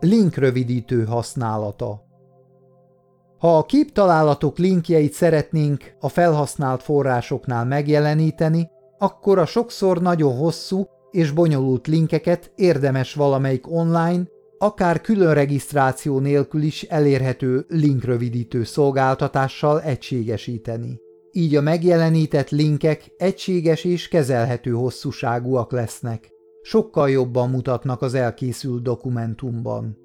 Linkrövidítő használata Ha a képtalálatok linkjeit szeretnénk a felhasznált forrásoknál megjeleníteni, akkor a sokszor nagyon hosszú és bonyolult linkeket érdemes valamelyik online, akár külön regisztráció nélkül is elérhető linkrövidítő szolgáltatással egységesíteni. Így a megjelenített linkek egységes és kezelhető hosszúságúak lesznek. Sokkal jobban mutatnak az elkészült dokumentumban.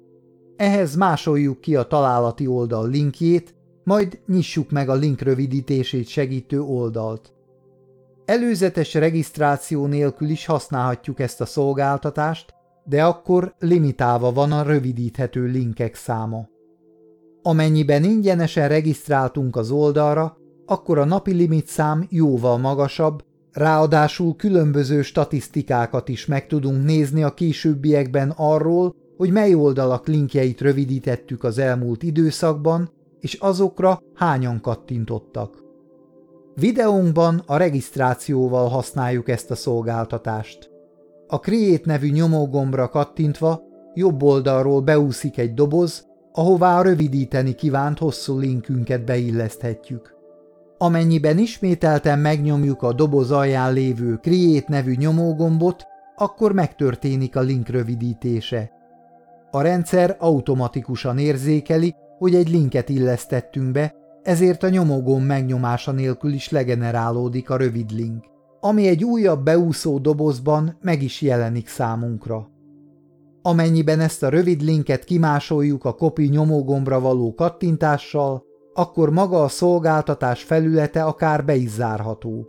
Ehhez másoljuk ki a találati oldal linkjét, majd nyissuk meg a link rövidítését segítő oldalt. Előzetes regisztráció nélkül is használhatjuk ezt a szolgáltatást, de akkor limitálva van a rövidíthető linkek száma. Amennyiben ingyenesen regisztráltunk az oldalra, akkor a napi limitszám jóval magasabb, ráadásul különböző statisztikákat is meg tudunk nézni a későbbiekben arról, hogy mely oldalak linkjeit rövidítettük az elmúlt időszakban, és azokra hányan kattintottak. Videónkban a regisztrációval használjuk ezt a szolgáltatást. A Create nevű nyomógombra kattintva jobb oldalról beúszik egy doboz, ahová a rövidíteni kívánt hosszú linkünket beilleszthetjük. Amennyiben ismételten megnyomjuk a doboz alján lévő Create nevű nyomógombot, akkor megtörténik a link rövidítése. A rendszer automatikusan érzékeli, hogy egy linket illesztettünk be, ezért a nyomógomb megnyomása nélkül is legenerálódik a rövid link, ami egy újabb beúszó dobozban meg is jelenik számunkra. Amennyiben ezt a rövid linket kimásoljuk a copy nyomógombra való kattintással, akkor maga a szolgáltatás felülete akár be is zárható.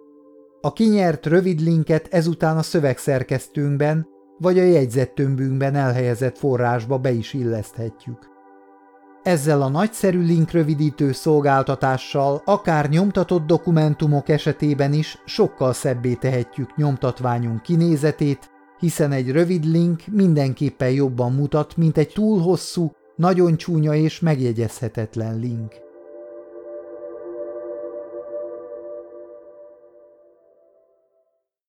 A kinyert rövid linket ezután a szövegszerkesztőnkben vagy a jegyzettömbünkben elhelyezett forrásba be is illeszthetjük. Ezzel a nagyszerű linkrövidítő szolgáltatással akár nyomtatott dokumentumok esetében is sokkal szebbé tehetjük nyomtatványunk kinézetét, hiszen egy rövid link mindenképpen jobban mutat, mint egy túl hosszú, nagyon csúnya és megjegyezhetetlen link.